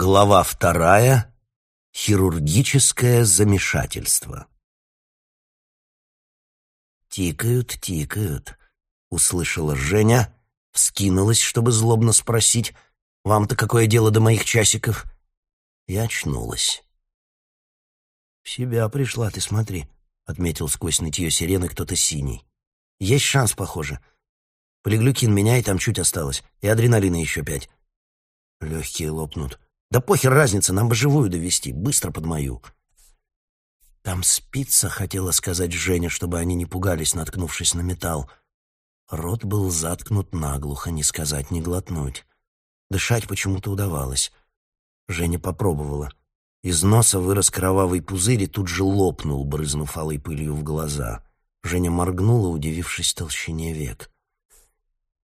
Глава вторая. Хирургическое замешательство. «Тикают, тикают», — услышала Женя, вскинулась, чтобы злобно спросить, «Вам-то какое дело до моих часиков?» И очнулась. «В себя пришла, ты смотри», — отметил сквозь нытье сирены кто-то синий. «Есть шанс, похоже. Полиглюкин меня и там чуть осталось, и адреналина еще пять. Легкие лопнут. Да похер разница, нам бы живую довести, быстро под мою. Там спица, хотела сказать Женя, чтобы они не пугались, наткнувшись на металл. Рот был заткнут наглухо, не сказать, не глотнуть. Дышать почему-то удавалось. Женя попробовала. Из носа вырос кровавый пузырь и тут же лопнул, брызнув алой пылью в глаза. Женя моргнула, удивившись толщине век.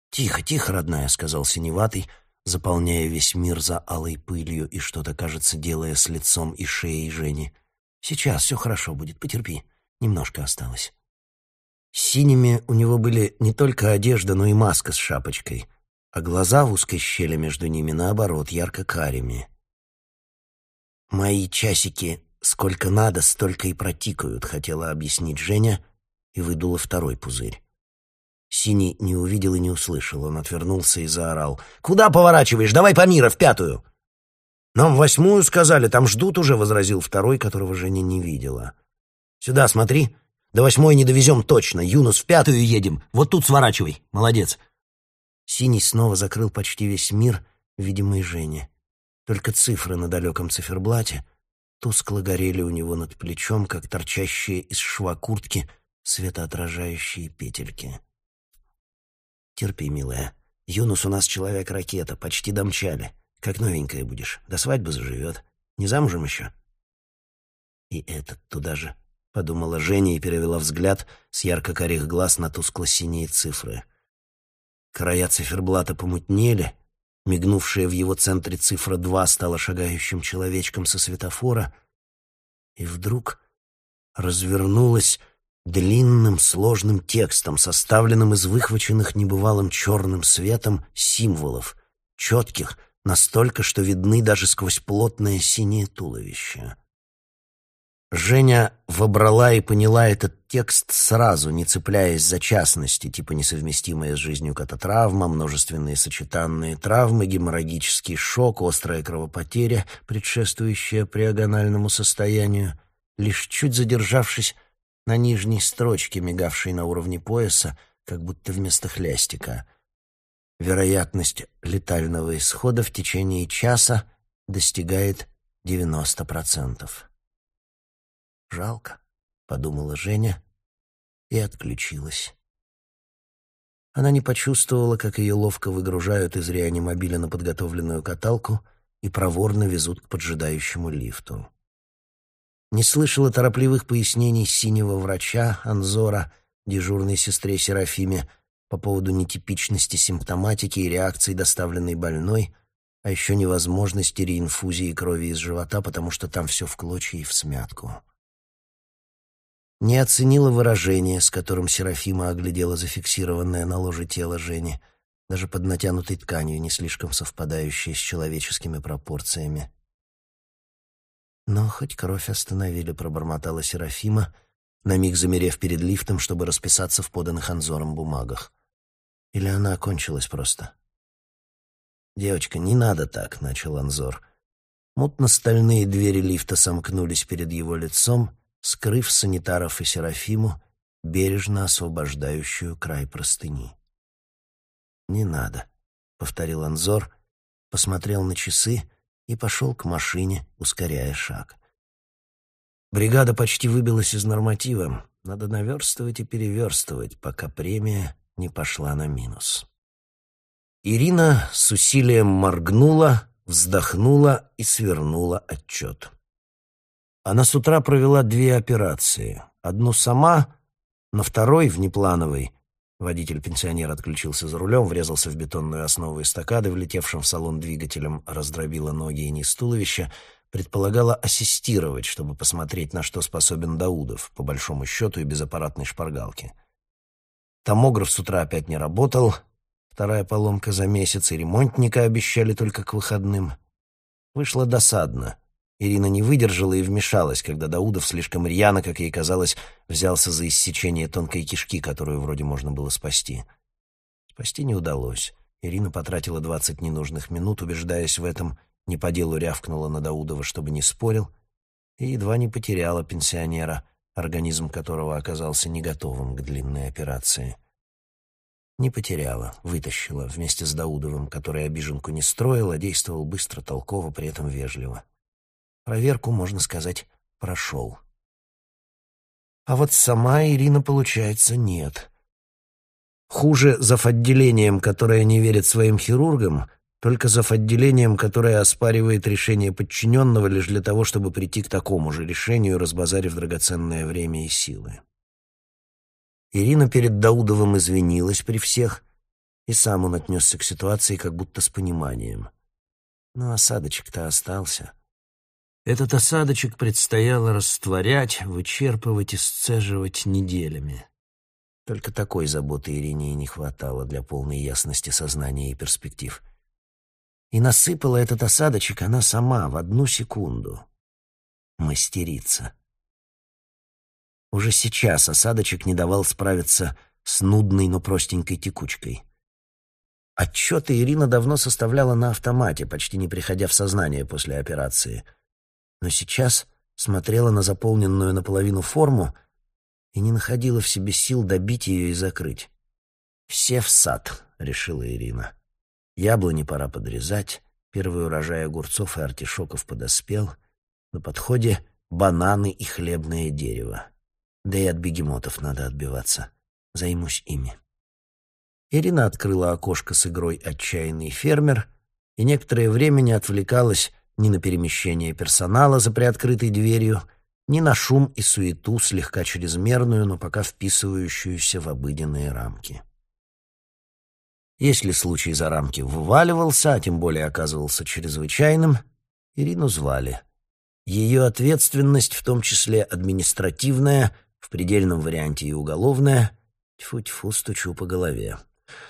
«Тихо, тихо, родная», — сказал синеватый, — заполняя весь мир за алой пылью и что-то, кажется, делая с лицом и шеей Жени. «Сейчас все хорошо будет, потерпи. Немножко осталось». Синими у него были не только одежда, но и маска с шапочкой, а глаза в узкой щели между ними, наоборот, ярко-карими. «Мои часики сколько надо, столько и протикают», — хотела объяснить Женя и выдула второй пузырь. Синий не увидел и не услышал. Он отвернулся и заорал. «Куда поворачиваешь? Давай по мира, в пятую!» «Нам восьмую сказали, там ждут уже», — возразил второй, которого Женя не видела. «Сюда смотри. До восьмой не довезем точно. Юнус, в пятую едем. Вот тут сворачивай. Молодец». Синий снова закрыл почти весь мир, видимый Жене. Только цифры на далеком циферблате тускло горели у него над плечом, как торчащие из шва куртки светоотражающие петельки. Терпи, милая. Юнус у нас человек-ракета, почти домчали. Как новенькая будешь. До свадьбы заживет. Не замужем еще?» «И этот туда же», — подумала Женя и перевела взгляд с ярко-корих глаз на тускло-синие цифры. Края циферблата помутнели, мигнувшая в его центре цифра 2 стала шагающим человечком со светофора, и вдруг развернулась длинным сложным текстом, составленным из выхваченных небывалым черным светом символов, четких, настолько, что видны даже сквозь плотное синее туловище. Женя вобрала и поняла этот текст сразу, не цепляясь за частности, типа несовместимая с жизнью кататравма, множественные сочетанные травмы, геморрагический шок, острая кровопотеря, предшествующая приагональному состоянию, лишь чуть задержавшись на нижней строчке, мигавшей на уровне пояса, как будто вместо хлястика. Вероятность летального исхода в течение часа достигает 90%. «Жалко», — подумала Женя и отключилась. Она не почувствовала, как ее ловко выгружают из реанимобиля на подготовленную каталку и проворно везут к поджидающему лифту не слышала торопливых пояснений синего врача Анзора, дежурной сестре Серафиме, по поводу нетипичности симптоматики и реакции доставленной больной, а еще невозможности реинфузии крови из живота, потому что там все в клочья и в смятку. Не оценила выражение, с которым Серафима оглядела зафиксированное на ложе тело Жени, даже под натянутой тканью, не слишком совпадающей с человеческими пропорциями. Но хоть кровь остановили, пробормотала Серафима, на миг замерев перед лифтом, чтобы расписаться в поданных Анзором бумагах. Или она окончилась просто? «Девочка, не надо так», — начал Анзор. Мутно-стальные двери лифта сомкнулись перед его лицом, скрыв санитаров и Серафиму, бережно освобождающую край простыни. «Не надо», — повторил Анзор, посмотрел на часы и пошел к машине, ускоряя шаг. Бригада почти выбилась из норматива. Надо наверстывать и переверстывать, пока премия не пошла на минус. Ирина с усилием моргнула, вздохнула и свернула отчет. Она с утра провела две операции. Одну сама, на второй, внеплановой, Водитель-пенсионер отключился за рулем, врезался в бетонную основу эстакады, влетевшим в салон двигателем, раздробила ноги и низ туловища, предполагала ассистировать, чтобы посмотреть, на что способен Даудов, по большому счету и без аппаратной шпаргалки. Томограф с утра опять не работал, вторая поломка за месяц, и ремонтника обещали только к выходным. Вышло досадно. Ирина не выдержала и вмешалась, когда Даудов слишком рьяно, как ей казалось, взялся за иссечение тонкой кишки, которую вроде можно было спасти. Спасти не удалось. Ирина потратила двадцать ненужных минут, убеждаясь в этом, не по делу рявкнула на Даудова, чтобы не спорил, и едва не потеряла пенсионера, организм которого оказался не готовым к длинной операции. Не потеряла, вытащила вместе с Даудовым, который обиженку не строил, а действовал быстро, толково, при этом вежливо. Проверку, можно сказать, прошел. А вот сама Ирина, получается, нет. Хуже зав. отделением, которое не верит своим хирургам, только зав. отделением, которое оспаривает решение подчиненного лишь для того, чтобы прийти к такому же решению, разбазарив драгоценное время и силы. Ирина перед Даудовым извинилась при всех, и сам он отнесся к ситуации как будто с пониманием. Но осадочек-то остался. Этот осадочек предстояло растворять, вычерпывать и сцеживать неделями. Только такой заботы Ирине не хватало для полной ясности сознания и перспектив. И насыпала этот осадочек она сама в одну секунду. Мастерица. Уже сейчас осадочек не давал справиться с нудной, но простенькой текучкой. Отчеты Ирина давно составляла на автомате, почти не приходя в сознание после операции — но сейчас смотрела на заполненную наполовину форму и не находила в себе сил добить ее и закрыть. «Все в сад», — решила Ирина. «Яблони пора подрезать, первый урожай огурцов и артишоков подоспел, на подходе бананы и хлебное дерево. Да и от бегемотов надо отбиваться. Займусь ими». Ирина открыла окошко с игрой «Отчаянный фермер» и некоторое время не отвлекалась ни на перемещение персонала за приоткрытой дверью, ни на шум и суету, слегка чрезмерную, но пока вписывающуюся в обыденные рамки. Если случай за рамки вываливался, а тем более оказывался чрезвычайным, Ирину звали. Ее ответственность, в том числе административная, в предельном варианте и уголовная, тьфу-тьфу, стучу по голове.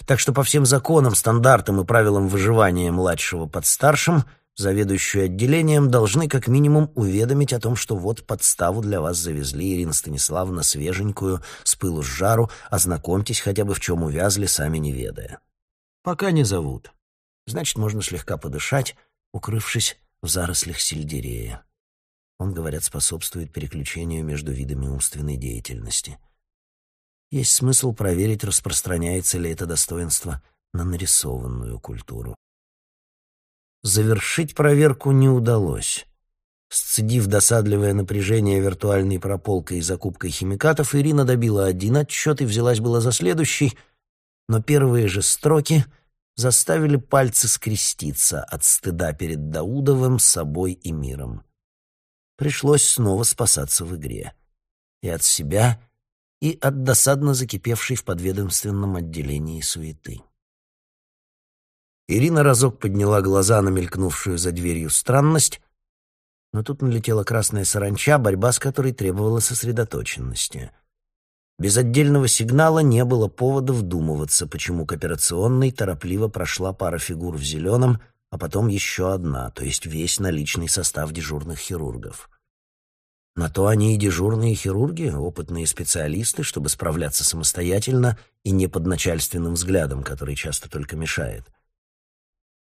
Так что по всем законам, стандартам и правилам выживания младшего под старшим — заведующую отделением, должны как минимум уведомить о том, что вот подставу для вас завезли, Ирина Станиславовна, свеженькую, с пылу с жару, ознакомьтесь хотя бы в чем увязли, сами не ведая. Пока не зовут. Значит, можно слегка подышать, укрывшись в зарослях сельдерея. Он, говорят, способствует переключению между видами умственной деятельности. Есть смысл проверить, распространяется ли это достоинство на нарисованную культуру. Завершить проверку не удалось. Сцедив досадливое напряжение виртуальной прополкой и закупкой химикатов, Ирина добила один отчет и взялась была за следующий, но первые же строки заставили пальцы скреститься от стыда перед Даудовым, собой и миром. Пришлось снова спасаться в игре. И от себя, и от досадно закипевшей в подведомственном отделении суеты. Ирина разок подняла глаза на мелькнувшую за дверью странность, но тут налетела красная саранча, борьба с которой требовала сосредоточенности. Без отдельного сигнала не было повода вдумываться, почему к операционной торопливо прошла пара фигур в зеленом, а потом еще одна, то есть весь наличный состав дежурных хирургов. На то они и дежурные хирурги, опытные специалисты, чтобы справляться самостоятельно и не под начальственным взглядом, который часто только мешает.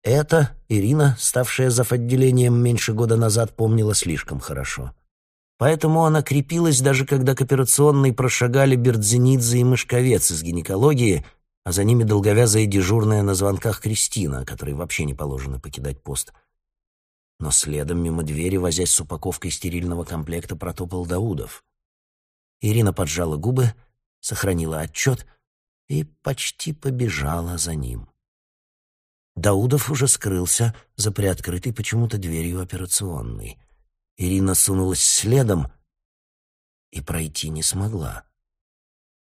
Это Ирина, ставшая зав. отделением меньше года назад, помнила слишком хорошо. Поэтому она крепилась, даже когда к операционной прошагали Бердзенидзе и Мышковец из гинекологии, а за ними долговязая дежурная на звонках Кристина, которой вообще не положено покидать пост. Но следом мимо двери, возясь с упаковкой стерильного комплекта, протопал Даудов. Ирина поджала губы, сохранила отчет и почти побежала за ним. Даудов уже скрылся за приоткрытой почему-то дверью операционной. Ирина сунулась следом и пройти не смогла.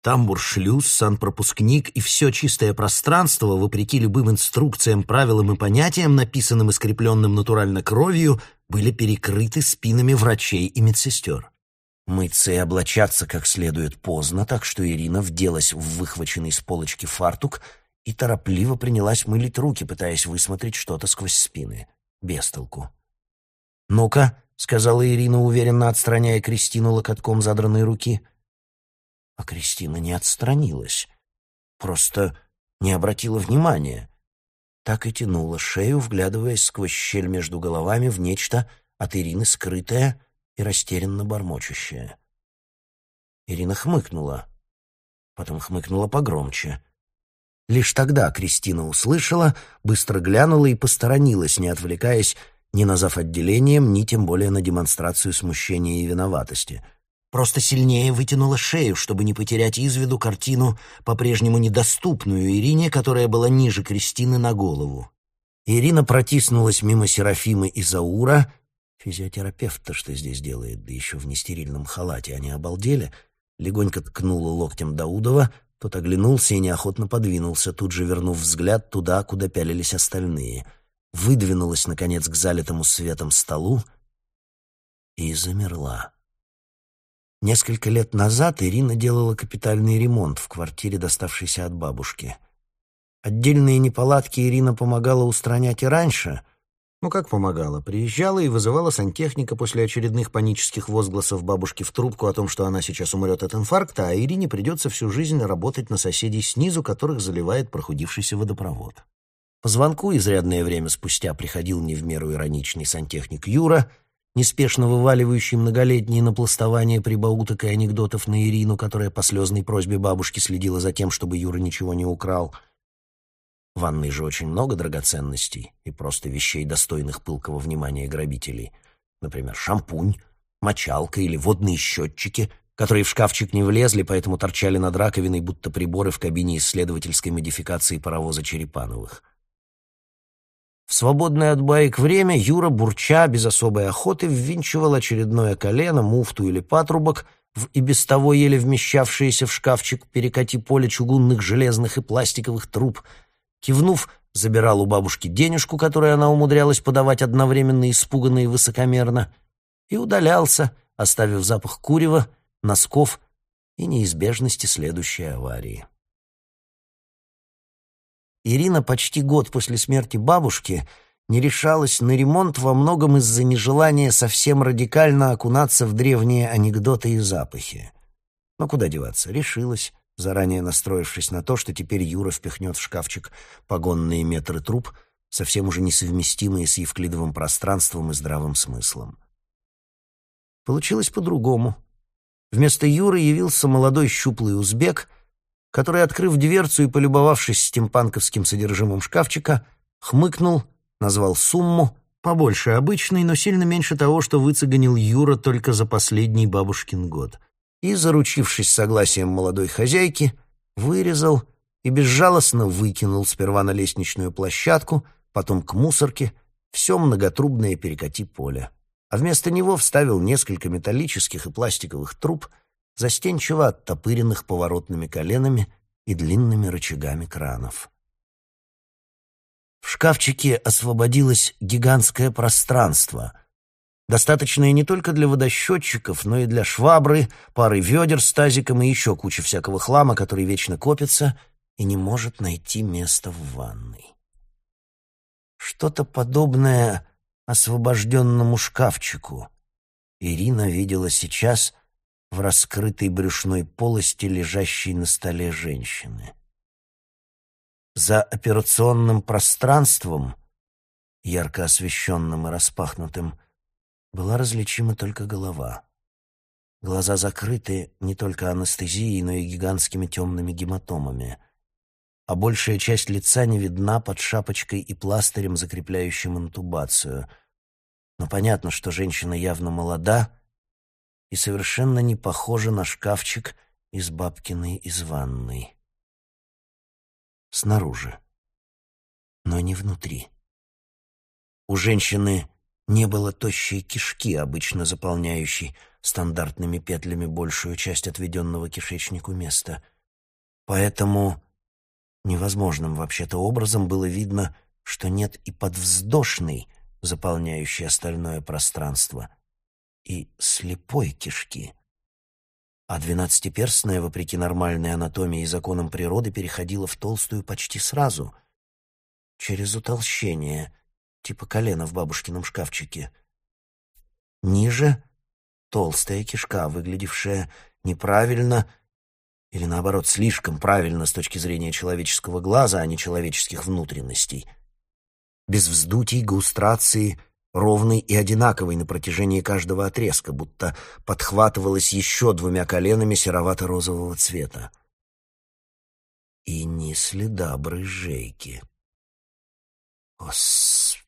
Тамбур-шлюз, санпропускник и все чистое пространство, вопреки любым инструкциям, правилам и понятиям, написанным и скрепленным натурально кровью, были перекрыты спинами врачей и медсестер. Мыться и облачаться как следует поздно, так что Ирина вделась в выхваченный с полочки фартук и торопливо принялась мылить руки, пытаясь высмотреть что-то сквозь спины. Без толку. «Ну-ка», — сказала Ирина, уверенно отстраняя Кристину локотком задранной руки. А Кристина не отстранилась, просто не обратила внимания. Так и тянула шею, вглядываясь сквозь щель между головами в нечто от Ирины скрытое и растерянно бормочущее. Ирина хмыкнула, потом хмыкнула погромче. Лишь тогда Кристина услышала, быстро глянула и посторонилась, не отвлекаясь ни на зав. отделением, ни тем более на демонстрацию смущения и виноватости. Просто сильнее вытянула шею, чтобы не потерять из виду картину, по-прежнему недоступную Ирине, которая была ниже Кристины на голову. Ирина протиснулась мимо Серафимы и Заура. Физиотерапевт-то что здесь делает, да еще в нестерильном халате, они обалдели. Легонько ткнула локтем Даудова, тот оглянулся и неохотно подвинулся, тут же вернув взгляд туда, куда пялились остальные — выдвинулась, наконец, к залитому светом столу и замерла. Несколько лет назад Ирина делала капитальный ремонт в квартире, доставшейся от бабушки. Отдельные неполадки Ирина помогала устранять и раньше. Ну, как помогала? Приезжала и вызывала сантехника после очередных панических возгласов бабушки в трубку о том, что она сейчас умрет от инфаркта, а Ирине придется всю жизнь работать на соседей снизу, которых заливает прохудившийся водопровод. По звонку изрядное время спустя приходил не в меру ироничный сантехник Юра, неспешно вываливающий многолетние напластования прибауток и анекдотов на Ирину, которая по слезной просьбе бабушки следила за тем, чтобы Юра ничего не украл. В ванной же очень много драгоценностей и просто вещей, достойных пылкого внимания грабителей. Например, шампунь, мочалка или водные счетчики, которые в шкафчик не влезли, поэтому торчали над раковиной, будто приборы в кабине исследовательской модификации паровоза Черепановых. В свободное от баек время Юра, бурча, без особой охоты, ввинчивал очередное колено, муфту или патрубок в и без того еле вмещавшиеся в шкафчик перекати поле чугунных, железных и пластиковых труб. Кивнув, забирал у бабушки денежку, которую она умудрялась подавать одновременно испуганно и высокомерно, и удалялся, оставив запах курева, носков и неизбежности следующей аварии. Ирина почти год после смерти бабушки не решалась на ремонт во многом из-за нежелания совсем радикально окунаться в древние анекдоты и запахи. Но куда деваться, решилась, заранее настроившись на то, что теперь Юра впихнет в шкафчик погонные метры труб, совсем уже несовместимые с евклидовым пространством и здравым смыслом. Получилось по-другому. Вместо Юры явился молодой щуплый узбек — который, открыв дверцу и полюбовавшись стимпанковским содержимым шкафчика, хмыкнул, назвал сумму, побольше обычной, но сильно меньше того, что выцеганил Юра только за последний бабушкин год, и, заручившись согласием молодой хозяйки, вырезал и безжалостно выкинул сперва на лестничную площадку, потом к мусорке, все многотрубное перекати поле. А вместо него вставил несколько металлических и пластиковых труб — застенчиво оттопыренных поворотными коленами и длинными рычагами кранов. В шкафчике освободилось гигантское пространство, достаточное не только для водосчетчиков, но и для швабры, пары ведер с тазиком и еще кучи всякого хлама, который вечно копится и не может найти место в ванной. Что-то подобное освобожденному шкафчику Ирина видела сейчас — в раскрытой брюшной полости, лежащей на столе женщины. За операционным пространством, ярко освещенным и распахнутым, была различима только голова. Глаза закрыты не только анестезией, но и гигантскими темными гематомами, а большая часть лица не видна под шапочкой и пластырем, закрепляющим интубацию. Но понятно, что женщина явно молода — и совершенно не похожа на шкафчик из бабкиной из ванной. Снаружи, но не внутри. У женщины не было тощей кишки, обычно заполняющей стандартными петлями большую часть отведенного кишечнику места. Поэтому невозможным вообще-то образом было видно, что нет и подвздошной, заполняющей остальное пространство — и слепой кишки. А двенадцатиперстная, вопреки нормальной анатомии и законам природы, переходила в толстую почти сразу, через утолщение, типа колена в бабушкином шкафчике. Ниже — толстая кишка, выглядевшая неправильно или, наоборот, слишком правильно с точки зрения человеческого глаза, а не человеческих внутренностей. Без вздутий, густрации, ровный и одинаковый на протяжении каждого отрезка, будто подхватывалась еще двумя коленами серовато-розового цвета. И ни следа брызжейки. «Осп!» —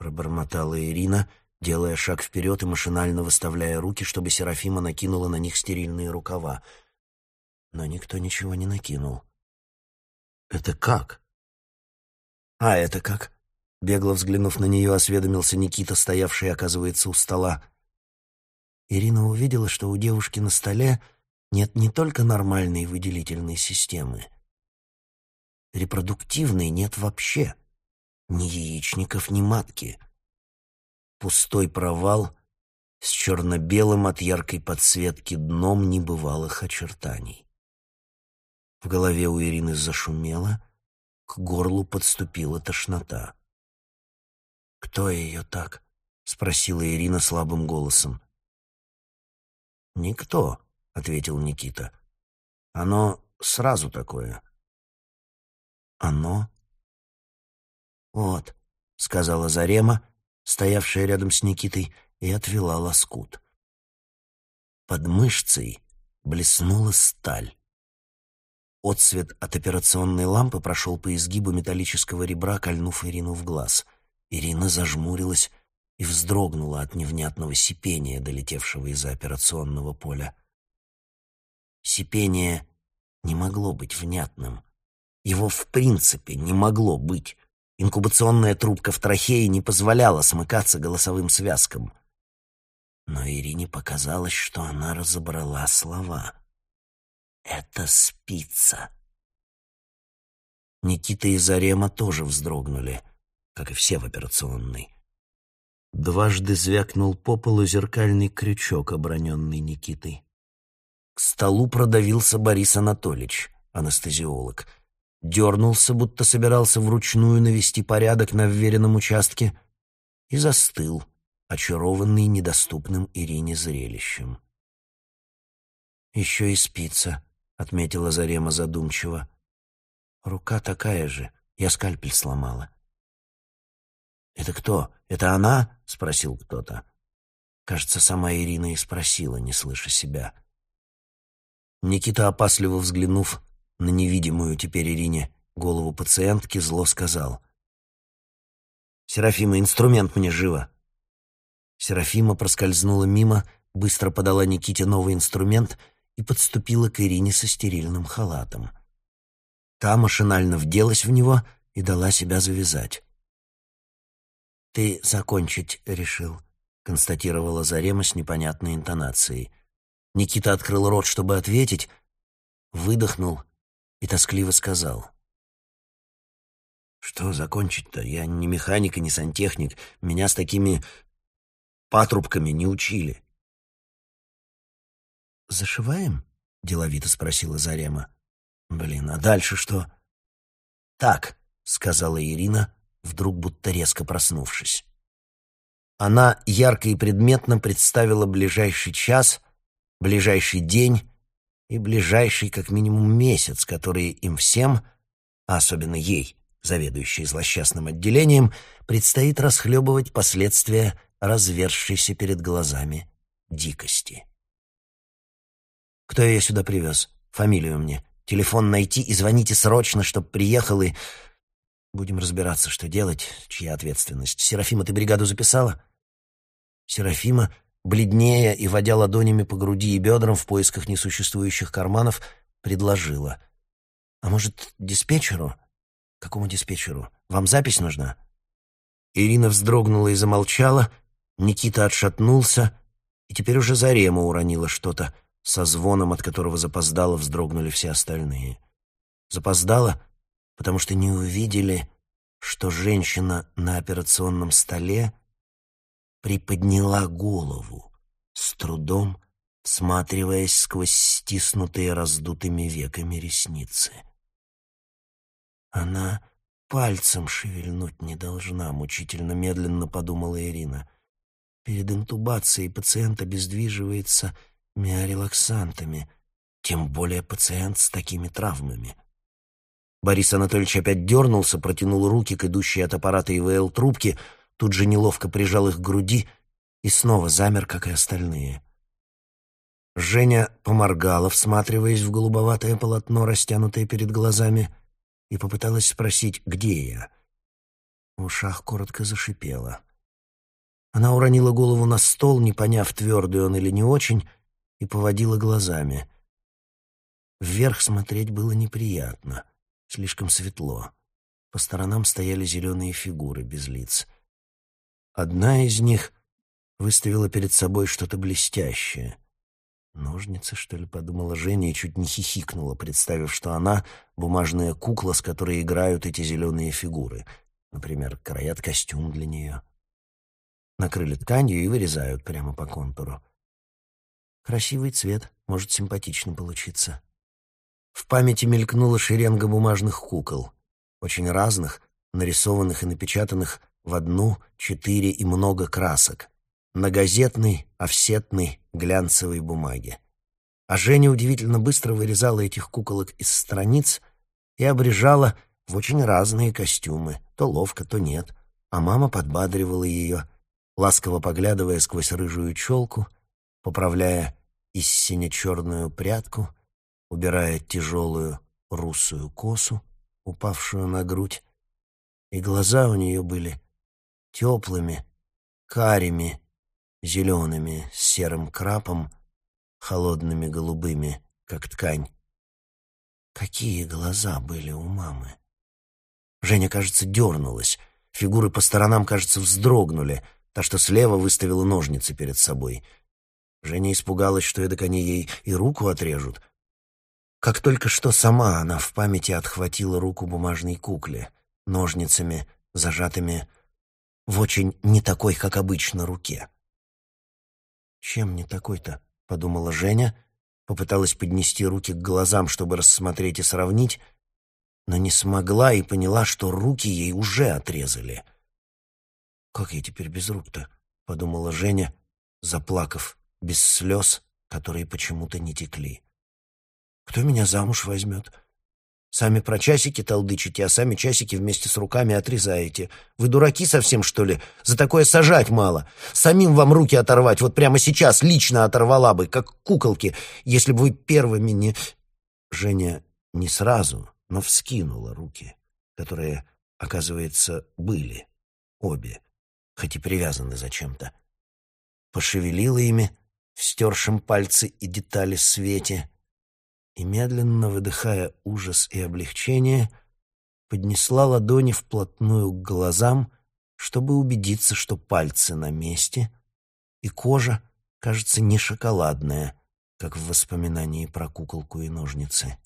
пробормотала Ирина, делая шаг вперед и машинально выставляя руки, чтобы Серафима накинула на них стерильные рукава. Но никто ничего не накинул. «Это как?» «А это как?» Бегло взглянув на нее, осведомился Никита, стоявший, оказывается, у стола. Ирина увидела, что у девушки на столе нет не только нормальной выделительной системы. Репродуктивной нет вообще. Ни яичников, ни матки. Пустой провал с черно-белым от яркой подсветки дном небывалых очертаний. В голове у Ирины зашумело, к горлу подступила тошнота. «Кто ее так?» — спросила Ирина слабым голосом. «Никто», — ответил Никита. «Оно сразу такое». «Оно?» «Вот», — сказала Зарема, стоявшая рядом с Никитой, и отвела лоскут. Под мышцей блеснула сталь. Отсвет от операционной лампы прошел по изгибу металлического ребра, кольнув Ирину в глаз — Ирина зажмурилась и вздрогнула от невнятного сипения, долетевшего из-за операционного поля. Сипение не могло быть внятным. Его в принципе не могло быть. Инкубационная трубка в трахее не позволяла смыкаться голосовым связкам. Но Ирине показалось, что она разобрала слова. «Это спица». Никита и Зарема тоже вздрогнули как и все в операционной. Дважды звякнул по полу зеркальный крючок, оброненный Никитой. К столу продавился Борис Анатольевич, анестезиолог. Дернулся, будто собирался вручную навести порядок на вверенном участке, и застыл, очарованный недоступным Ирине зрелищем. «Еще и спится», — отметила Зарема задумчиво. «Рука такая же, я скальпель сломала». «Это кто? Это она?» — спросил кто-то. Кажется, сама Ирина и спросила, не слыша себя. Никита, опасливо взглянув на невидимую теперь Ирине голову пациентки, зло сказал. «Серафима, инструмент мне живо!» Серафима проскользнула мимо, быстро подала Никите новый инструмент и подступила к Ирине со стерильным халатом. Та машинально вделась в него и дала себя завязать. «Ты закончить решил», — констатировала Зарема с непонятной интонацией. Никита открыл рот, чтобы ответить, выдохнул и тоскливо сказал. «Что закончить-то? Я не механик и не сантехник. Меня с такими патрубками не учили». «Зашиваем?» — деловито спросила Зарема. «Блин, а дальше что?» «Так», — сказала Ирина, вдруг будто резко проснувшись. Она ярко и предметно представила ближайший час, ближайший день и ближайший как минимум месяц, которые им всем, а особенно ей, заведующей злосчастным отделением, предстоит расхлебывать последствия развершейся перед глазами дикости. «Кто ее сюда привез? Фамилию мне. Телефон найти и звоните срочно, чтоб приехал и...» Будем разбираться, что делать, чья ответственность. Серафима, ты бригаду записала? Серафима, бледнее и водя ладонями по груди и бедрам в поисках несуществующих карманов, предложила. А может, диспетчеру? Какому диспетчеру? Вам запись нужна? Ирина вздрогнула и замолчала, Никита отшатнулся, и теперь уже Зарема уронила что-то, со звоном, от которого запоздало вздрогнули все остальные. Запоздало, потому что не увидели, что женщина на операционном столе приподняла голову, с трудом всматриваясь сквозь стиснутые раздутыми веками ресницы. Она пальцем шевельнуть не должна, мучительно медленно подумала Ирина. Перед интубацией пациент обездвиживается миорелаксантами, тем более пациент с такими травмами. Борис Анатольевич опять дернулся, протянул руки к идущей от аппарата ИВЛ трубке, тут же неловко прижал их к груди и снова замер, как и остальные. Женя поморгала, всматриваясь в голубоватое полотно, растянутое перед глазами, и попыталась спросить, где я. В ушах коротко зашипело. Она уронила голову на стол, не поняв, твердый он или не очень, и поводила глазами. Вверх смотреть было неприятно, слишком светло. По сторонам стояли зеленые фигуры без лиц. Одна из них выставила перед собой что-то блестящее. «Ножницы, что ли?» — подумала Женя и чуть не хихикнула, представив, что она — бумажная кукла, с которой играют эти зеленые фигуры. Например, краят костюм для нее. Накрыли тканью и вырезают прямо по контуру. Красивый цвет, может симпатично получиться. В памяти мелькнула шеренга бумажных кукол, очень разных, нарисованных и напечатанных в одну, четыре и много красок, на газетной, офсетной, глянцевой бумаге. А Женя удивительно быстро вырезала этих куколок из страниц и обрежала в очень разные костюмы, то ловко, то нет, а мама подбадривала ее — ласково поглядывая сквозь рыжую челку, поправляя из сине-черную прядку, убирая тяжелую русую косу, упавшую на грудь, и глаза у нее были теплыми, карими, зелеными, с серым крапом, холодными голубыми, как ткань. Какие глаза были у мамы! Женя, кажется, дернулась. Фигуры по сторонам, кажется, вздрогнули — Та, что слева, выставила ножницы перед собой. Женя испугалась, что эдак они ей и руку отрежут. Как только что сама она в памяти отхватила руку бумажной кукле, ножницами, зажатыми в очень не такой, как обычно, руке. «Чем не такой-то?» — подумала Женя, попыталась поднести руки к глазам, чтобы рассмотреть и сравнить, но не смогла и поняла, что руки ей уже отрезали — «Как я теперь без рук-то?» — подумала Женя, заплакав, без слез, которые почему-то не текли. «Кто меня замуж возьмет?» Сами про часики толдычите, а сами часики вместе с руками отрезаете. Вы дураки совсем, что ли? За такое сажать мало. Самим вам руки оторвать, вот прямо сейчас лично оторвала бы, как куколки, если бы вы первыми не...» Женя не сразу, но вскинула руки, которые, оказывается, были обе хоть и привязаны зачем-то. Пошевелила ими в стершем пальцы и детали свете и, медленно выдыхая ужас и облегчение, поднесла ладони вплотную к глазам, чтобы убедиться, что пальцы на месте, и кожа, кажется, не шоколадная, как в воспоминании про куколку и ножницы.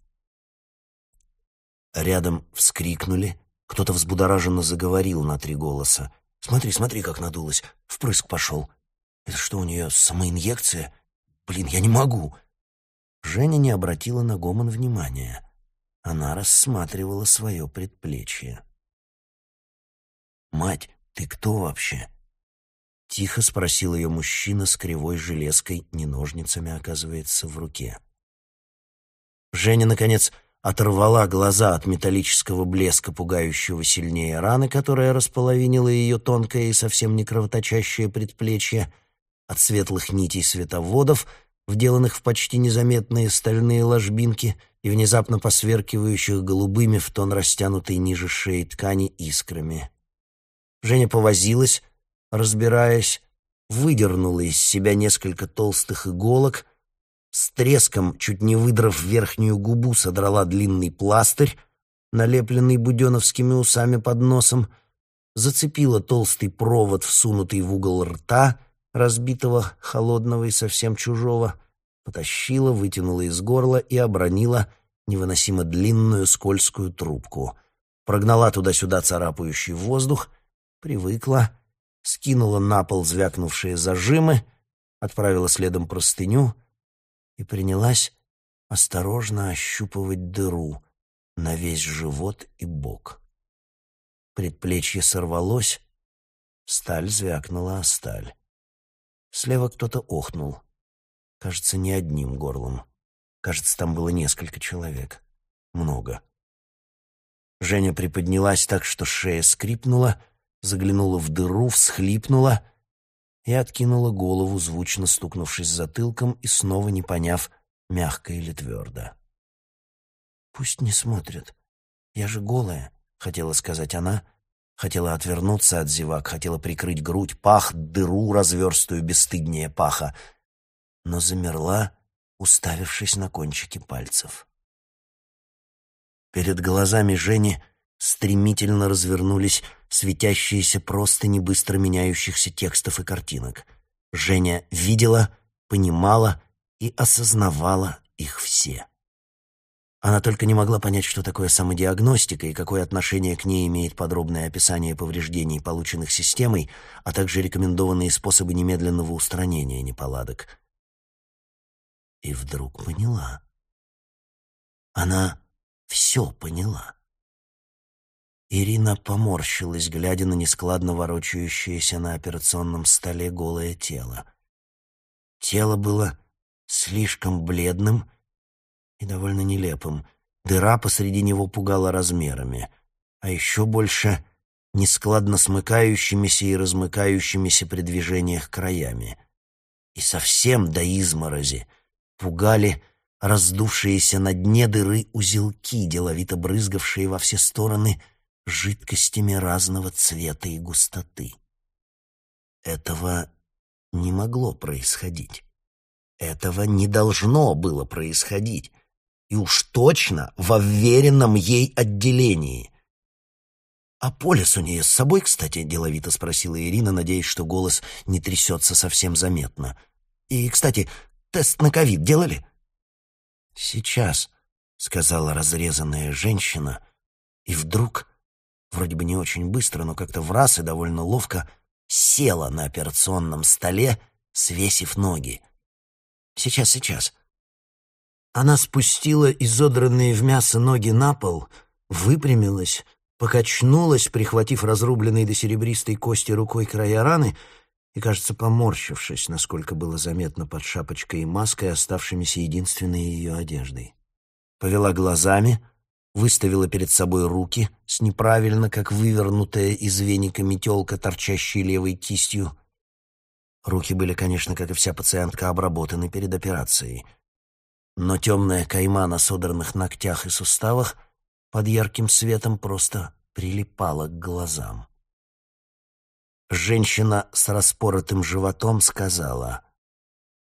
Рядом вскрикнули, кто-то взбудораженно заговорил на три голоса — Смотри, смотри, как надулась. Впрыск пошел. Это что, у нее самоинъекция? Блин, я не могу. Женя не обратила на Гомон внимания. Она рассматривала свое предплечье. «Мать, ты кто вообще?» Тихо спросил ее мужчина с кривой железкой, не ножницами, оказывается, в руке. Женя, наконец, оторвала глаза от металлического блеска, пугающего сильнее раны, которая располовинила ее тонкое и совсем не кровоточащее предплечье, от светлых нитей световодов, вделанных в почти незаметные стальные ложбинки и внезапно посверкивающих голубыми в тон растянутой ниже шеи ткани искрами. Женя повозилась, разбираясь, выдернула из себя несколько толстых иголок — с треском, чуть не выдрав верхнюю губу, содрала длинный пластырь, налепленный буденовскими усами под носом, зацепила толстый провод, всунутый в угол рта, разбитого, холодного и совсем чужого, потащила, вытянула из горла и обронила невыносимо длинную скользкую трубку. Прогнала туда-сюда царапающий воздух, привыкла, скинула на пол звякнувшие зажимы, отправила следом простыню — и принялась осторожно ощупывать дыру на весь живот и бок. Предплечье сорвалось, сталь звякнула о сталь. Слева кто-то охнул. Кажется, не одним горлом. Кажется, там было несколько человек. Много. Женя приподнялась так, что шея скрипнула, заглянула в дыру, всхлипнула и откинула голову, звучно стукнувшись затылком и снова не поняв, мягко или твердо. «Пусть не смотрят. Я же голая», — хотела сказать она, хотела отвернуться от зевак, хотела прикрыть грудь, пах, дыру разверстую бесстыднее паха, но замерла, уставившись на кончики пальцев. Перед глазами Жени стремительно развернулись светящиеся простыни быстро меняющихся текстов и картинок. Женя видела, понимала и осознавала их все. Она только не могла понять, что такое самодиагностика и какое отношение к ней имеет подробное описание повреждений, полученных системой, а также рекомендованные способы немедленного устранения неполадок. И вдруг поняла. Она все поняла. Ирина поморщилась, глядя на нескладно ворочающееся на операционном столе голое тело. Тело было слишком бледным и довольно нелепым. Дыра посреди него пугала размерами, а еще больше нескладно смыкающимися и размыкающимися при движениях краями. И совсем до изморози пугали раздувшиеся на дне дыры узелки, деловито брызгавшие во все стороны жидкостями разного цвета и густоты. Этого не могло происходить. Этого не должно было происходить. И уж точно во вверенном ей отделении. «А полис у нее с собой, кстати?» — деловито спросила Ирина, надеясь, что голос не трясется совсем заметно. «И, кстати, тест на ковид делали?» «Сейчас», — сказала разрезанная женщина, и вдруг, вроде бы не очень быстро, но как-то в раз и довольно ловко, села на операционном столе, свесив ноги. «Сейчас, сейчас». Она спустила изодранные в мясо ноги на пол, выпрямилась, покачнулась, прихватив разрубленной до серебристой кости рукой края раны — и, кажется, поморщившись, насколько было заметно под шапочкой и маской, оставшимися единственной ее одеждой. Повела глазами, выставила перед собой руки с неправильно, как вывернутая из веника метелка, торчащей левой кистью. Руки были, конечно, как и вся пациентка, обработаны перед операцией. Но темная кайма на содранных ногтях и суставах под ярким светом просто прилипала к глазам. Женщина с распоротым животом сказала,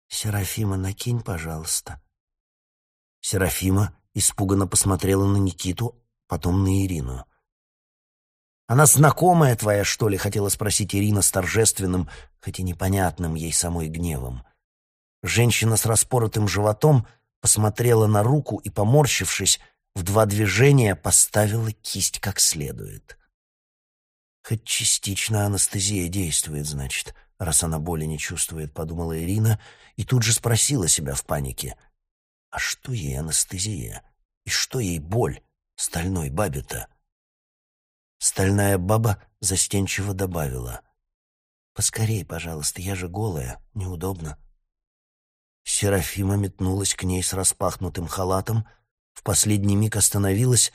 «Серафима, накинь, пожалуйста». Серафима испуганно посмотрела на Никиту, потом на Ирину. «Она знакомая твоя, что ли?» — хотела спросить Ирина с торжественным, хоть и непонятным ей самой гневом. Женщина с распоротым животом посмотрела на руку и, поморщившись, в два движения поставила кисть как следует. Хоть частично анестезия действует, значит, раз она боли не чувствует, подумала Ирина и тут же спросила себя в панике. А что ей анестезия? И что ей боль стальной бабе-то? Стальная баба застенчиво добавила. «Поскорей, пожалуйста, я же голая, неудобно». Серафима метнулась к ней с распахнутым халатом, в последний миг остановилась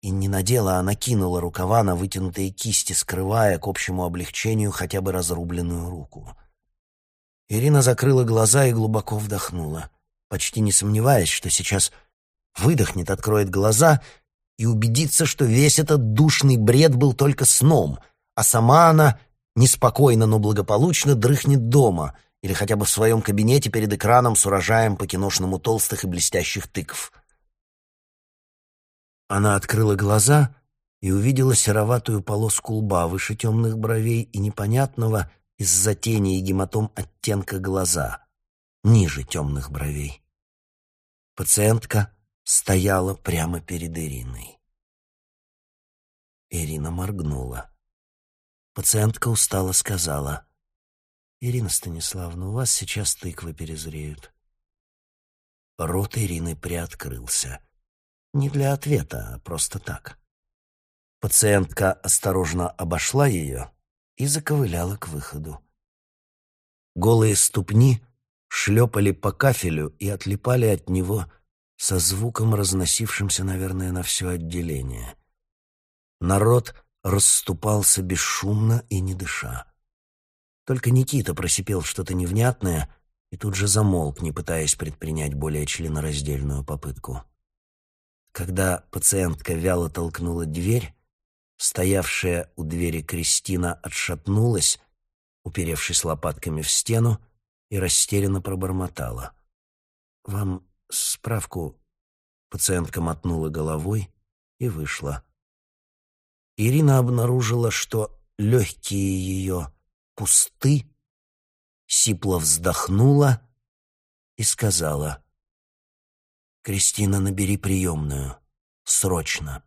и не надела, а накинула рукава на вытянутые кисти, скрывая к общему облегчению хотя бы разрубленную руку. Ирина закрыла глаза и глубоко вдохнула, почти не сомневаясь, что сейчас выдохнет, откроет глаза и убедится, что весь этот душный бред был только сном, а сама она неспокойно, но благополучно дрыхнет дома или хотя бы в своем кабинете перед экраном с урожаем по киношному толстых и блестящих тыкв. Она открыла глаза и увидела сероватую полоску лба выше темных бровей и непонятного из-за тени и гематом оттенка глаза, ниже темных бровей. Пациентка стояла прямо перед Ириной. Ирина моргнула. Пациентка устало сказала, «Ирина Станиславовна, у вас сейчас тыквы перезреют». Рот Ирины приоткрылся. Не для ответа, а просто так. Пациентка осторожно обошла ее и заковыляла к выходу. Голые ступни шлепали по кафелю и отлипали от него со звуком, разносившимся, наверное, на все отделение. Народ расступался бесшумно и не дыша. Только Никита просипел что-то невнятное и тут же замолк, не пытаясь предпринять более членораздельную попытку. Когда пациентка вяло толкнула дверь, стоявшая у двери Кристина отшатнулась, уперевшись лопатками в стену, и растерянно пробормотала. «Вам справку...» Пациентка мотнула головой и вышла. Ирина обнаружила, что легкие ее пусты, сипло вздохнула и сказала, «Кристина, набери приемную. Срочно».